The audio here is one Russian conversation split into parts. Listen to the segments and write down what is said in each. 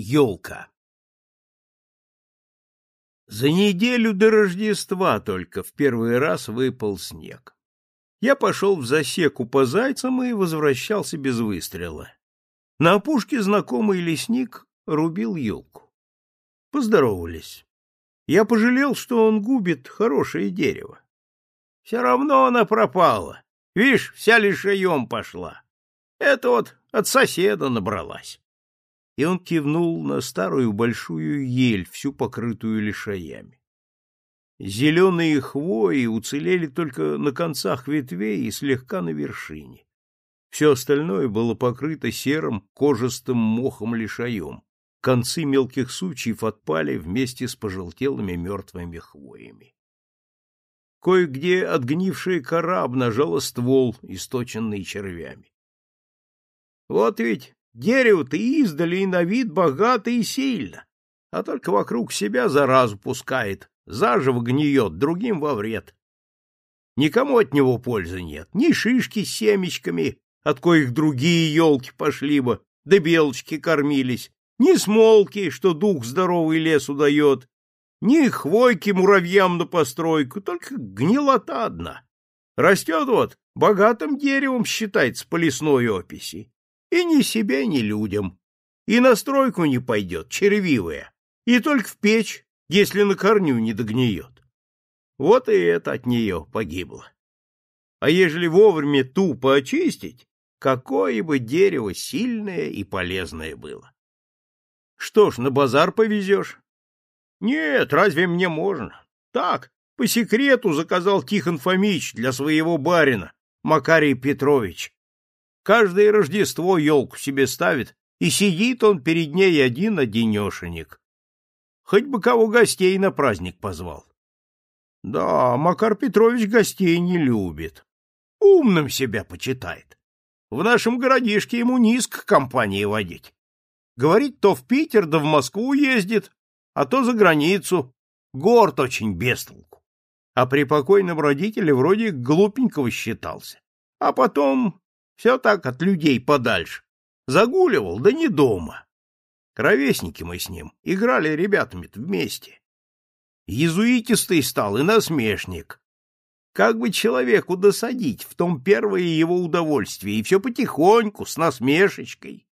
Елка За неделю до Рождества только в первый раз выпал снег. Я пошел в засеку по зайцам и возвращался без выстрела. На опушке знакомый лесник рубил елку. Поздоровались. Я пожалел, что он губит хорошее дерево. Все равно она пропала. Видишь, вся лишаем пошла. Это вот от соседа набралась. И он кивнул на старую большую ель, всю покрытую лишаями. Зеленые хвои уцелели только на концах ветвей и слегка на вершине. Все остальное было покрыто серым кожистым мохом лишаем. Концы мелких сучьев отпали вместе с пожелтелыми мертвыми хвоями. Кое-где отгнившая кора обнажала ствол, источенный червями. Вот ведь дерево-то издали и на вид богато и сильно, а только вокруг себя заразу пускает, заживо гниет, другим во вред. Никому от него пользы нет, ни шишки с семечками, от коих другие елки пошли бы, да белочки кормились, ни смолки, что дух здоровый лесу дает, ни хвойки муравьям на постройку, только гнилота одна. Растет вот, богатым деревом считается по лесной описи. И ни себе, ни людям. И на стройку не пойдет, червивая. И только в печь, если на корню не догниет. Вот и это от нее погибло. А ежели вовремя тупо очистить, какое бы дерево сильное и полезное было. Что ж, на базар повезешь? Нет, разве мне можно? Так, по секрету заказал Тихон Фомич для своего барина, Макарий Петрович. Каждое Рождество елку себе ставит, и сидит он перед ней один-одинешенек. Хоть бы кого гостей на праздник позвал. Да, Макар Петрович гостей не любит. Умным себя почитает. В нашем городишке ему низко компании водить. Говорит, то в Питер да в Москву ездит, а то за границу. Горд очень бестолку. А при покойном родителе вроде глупенького считался. А потом все так от людей подальше. Загуливал, да не дома. Ровесники мы с ним, играли ребятами вместе. Езуитистый стал и насмешник. Как бы человеку досадить в том первое его удовольствие, и все потихоньку, с насмешечкой.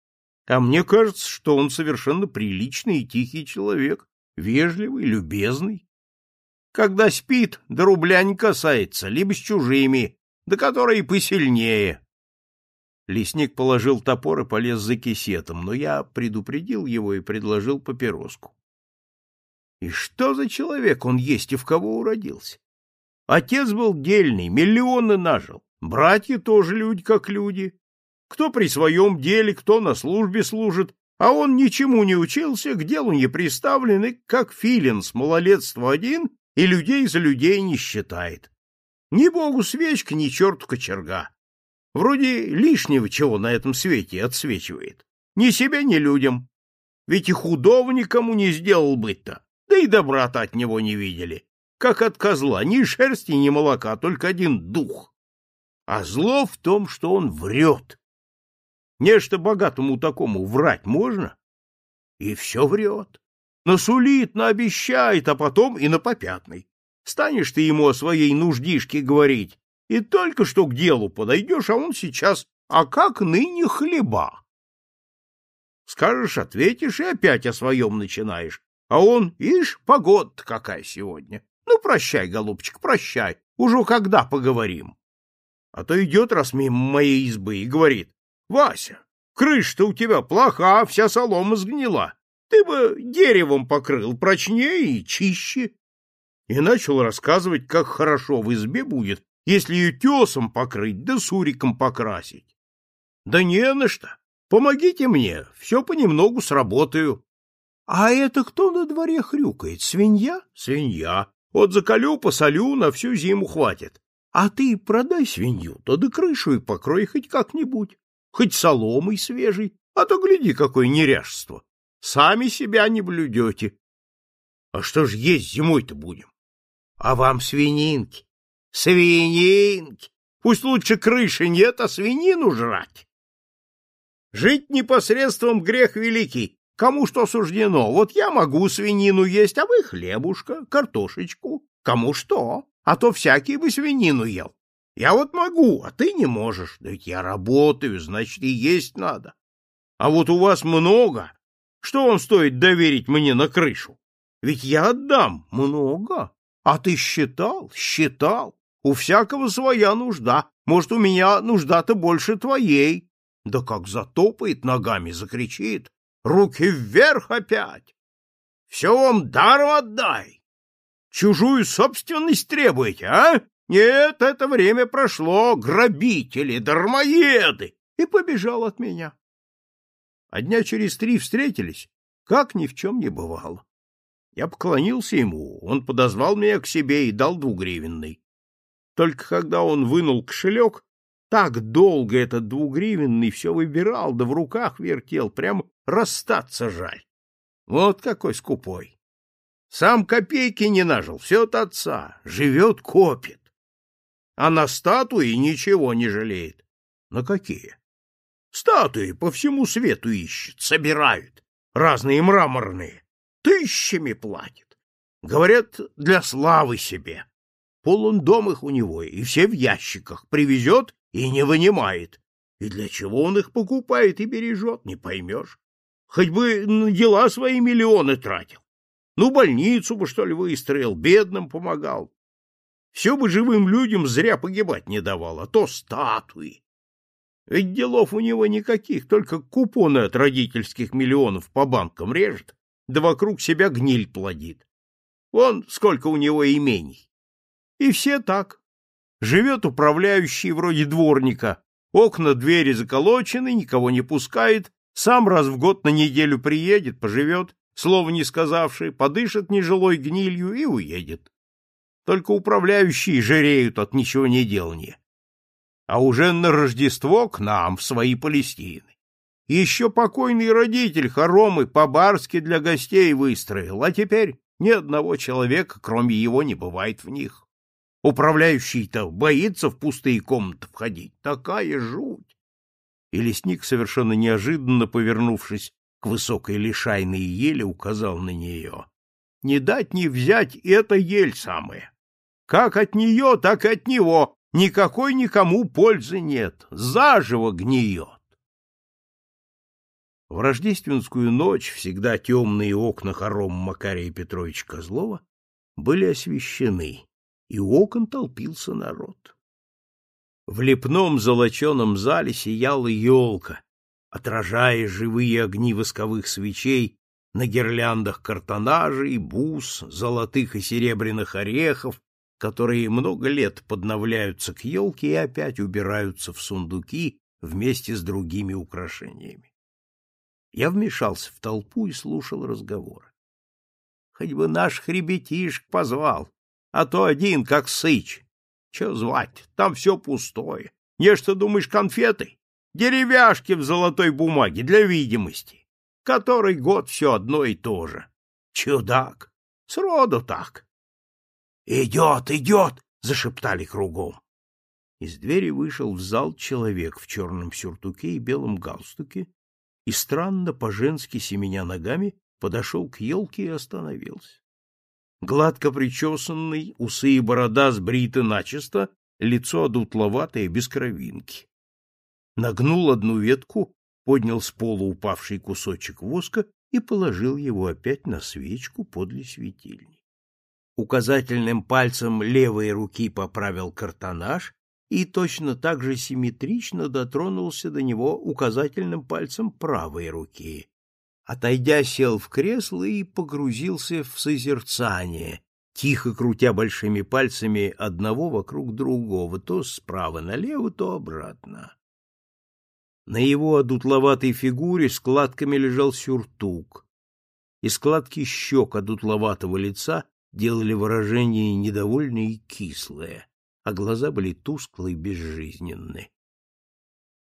А мне кажется, что он совершенно приличный и тихий человек, вежливый, любезный. Когда спит, до рубля не касается, либо с чужими, да которые посильнее. Лесник положил топор и полез за кисетом, но я предупредил его и предложил папироску. И что за человек он есть и в кого уродился? Отец был дельный, миллионы нажил, братья тоже люди как люди. Кто при своем деле, кто на службе служит, а он ничему не учился, к делу не приставлен и, как филин с малолетства один, и людей за людей не считает. Ни богу свечка, ни черту кочерга. Вроде лишнего чего на этом свете отсвечивает. Ни себе, ни людям. Ведь и худого никому не сделал быть-то, да и добра-то от него не видели. Как от козла, ни шерсти, ни молока, только один дух. А зло в том, что он врет. Нечто богатому такому врать можно? И все врет. Насулит, наобещает, а потом и на попятный. Станешь ты ему о своей нуждишке говорить, и только что к делу подойдешь, а он сейчас, а как ныне хлеба? Скажешь, ответишь и опять о своем начинаешь, а он, ишь, погода какая сегодня. Ну, прощай, голубчик, прощай, уже когда поговорим. А то идет раз мимо моей избы и говорит, Вася, крыша-то у тебя плоха, вся солома сгнила. Ты бы деревом покрыл прочнее и чище. И начал рассказывать, как хорошо в избе будет, если ее тесом покрыть да суриком покрасить. Да не на что. Помогите мне, все понемногу сработаю. А это кто на дворе хрюкает? Свинья? Свинья. Вот заколю, посолю, на всю зиму хватит. А ты продай свинью, то да крышу и покрой хоть как-нибудь. Хоть соломой свежей, а то гляди, какое неряшество. Сами себя не блюдете. А что ж есть зимой-то будем? А вам свининки. Свининки! Пусть лучше крыши нет, а свинину жрать. Жить непосредством грех великий, Кому что суждено. Вот я могу свинину есть, а вы хлебушка, картошечку. Кому что. А то всякий бы свинину ел. Я вот могу, а ты не можешь. Да ведь я работаю, значит, и есть надо. А вот у вас много. Что вам стоит доверить мне на крышу? Ведь я отдам много. А ты считал, считал. У всякого своя нужда. Может, у меня нужда-то больше твоей. Да как затопает ногами, закричит. Руки вверх опять. Все вам даром отдай. Чужую собственность требуете, а? Нет, это время прошло, грабители, дармоеды. И побежал от меня. А дня через три встретились, как ни в чем не бывало. Я поклонился ему, он подозвал меня к себе и дал двугривенный. Только когда он вынул кошелек, так долго этот двугривенный все выбирал, да в руках вертел, прямо расстаться жаль. Вот какой скупой. Сам копейки не нажил, все от отца, живет, копит. А на статуи ничего не жалеет. На какие? Статуи по всему свету ищет, собирают, разные мраморные, тысячами платит. Говорят, для славы себе. Полон дом их у него, и все в ящиках, привезет и не вынимает. И для чего он их покупает и бережет, не поймешь. Хоть бы на дела свои миллионы тратил. Ну, больницу бы, что ли, выстроил, бедным помогал. Все бы живым людям зря погибать не давал, а то статуи. Ведь делов у него никаких, только купоны от родительских миллионов по банкам режет, да вокруг себя гниль плодит. Вон сколько у него имений. И все так. Живет управляющий вроде дворника, окна, двери заколочены, никого не пускает, сам раз в год на неделю приедет, поживет, слова не сказавший, подышит нежилой гнилью и уедет. Только управляющие жиреют от ничего не делания. А уже на Рождество к нам, в свои Палестины. Еще покойный родитель хоромы по-барски для гостей выстроил, а теперь ни одного человека, кроме его, не бывает в них. Управляющий-то боится в пустые комнаты входить. Такая жуть! И лесник, совершенно неожиданно повернувшись к высокой лишайной еле, указал на нее. Не дать не взять — это ель самая. Как от нее, так и от него. Никакой никому пользы нет. Заживо гниет. В рождественскую ночь всегда темные окна хором Макария Петровича Козлова были освещены, и у окон толпился народ. В лепном золоченом зале сияла елка, отражая живые огни восковых свечей на гирляндах картонажей, бус, золотых и серебряных орехов, которые много лет подновляются к елке и опять убираются в сундуки вместе с другими украшениями. Я вмешался в толпу и слушал разговоры. Хоть бы наш хребетишек позвал, а то один, как сыч. Че звать? Там все пустое. Не что думаешь, конфеты? Деревяшки в золотой бумаге для видимости. Который год все одно и то же. Чудак. Сроду так. Идет, идет! Зашептали кругом. Из двери вышел в зал человек в черном сюртуке и белом галстуке и, странно по-женски семеня ногами, подошел к елке и остановился гладко причесанный, усы и борода сбриты начисто, лицо одутловатое, без кровинки. Нагнул одну ветку, поднял с пола упавший кусочек воска и положил его опять на свечку подле светильни. Указательным пальцем левой руки поправил картонаж и точно так же симметрично дотронулся до него указательным пальцем правой руки, Отойдя, сел в кресло и погрузился в созерцание, тихо крутя большими пальцами одного вокруг другого, то справа налево, то обратно. На его одутловатой фигуре складками лежал сюртук, и складки щек одутловатого лица делали выражение недовольное и кислое, а глаза были тусклые и безжизненные.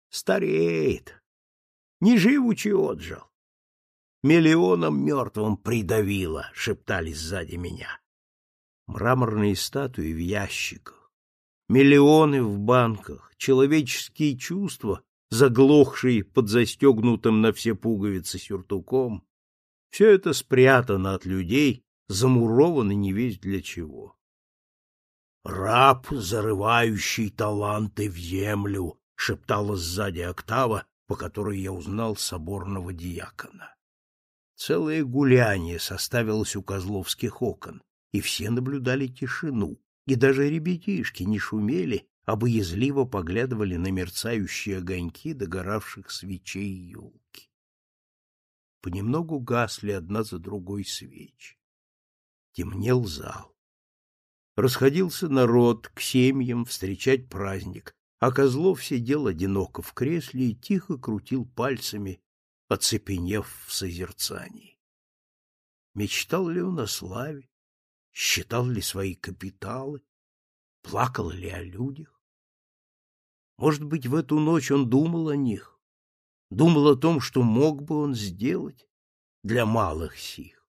Стареет. Не живучи отжил. Миллионом мертвым придавило, шептались сзади меня. Мраморные статуи в ящиках, миллионы в банках, человеческие чувства заглохший под застегнутым на все пуговицы сюртуком, все это спрятано от людей, замуровано не весь для чего. «Раб, зарывающий таланты в землю», — шептала сзади октава, по которой я узнал соборного диакона. Целое гуляние составилось у козловских окон, и все наблюдали тишину, и даже ребятишки не шумели, а боязливо поглядывали на мерцающие огоньки догоравших свечей елки. Понемногу гасли одна за другой свечи. Темнел зал. Расходился народ к семьям встречать праздник, а Козлов сидел одиноко в кресле и тихо крутил пальцами, оцепенев в созерцании. Мечтал ли он о славе? Считал ли свои капиталы? Плакал ли о людях? Может быть, в эту ночь он думал о них, думал о том, что мог бы он сделать для малых сих.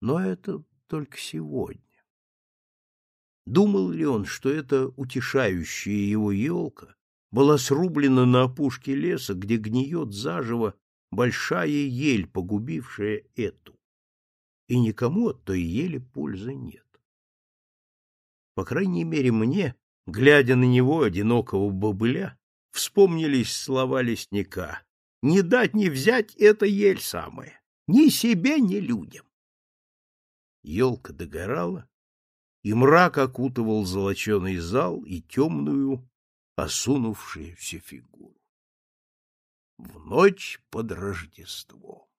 Но это только сегодня. Думал ли он, что эта утешающая его елка была срублена на опушке леса, где гниет заживо большая ель, погубившая эту? И никому от той ели пользы нет. По крайней мере, мне, глядя на него, одинокого бобыля, вспомнились слова лесника. «Не дать не взять — это ель самая, ни себе, ни людям». Елка догорала, и мрак окутывал золоченый зал и темную, осунувшуюся фигуру. В ночь под Рождество.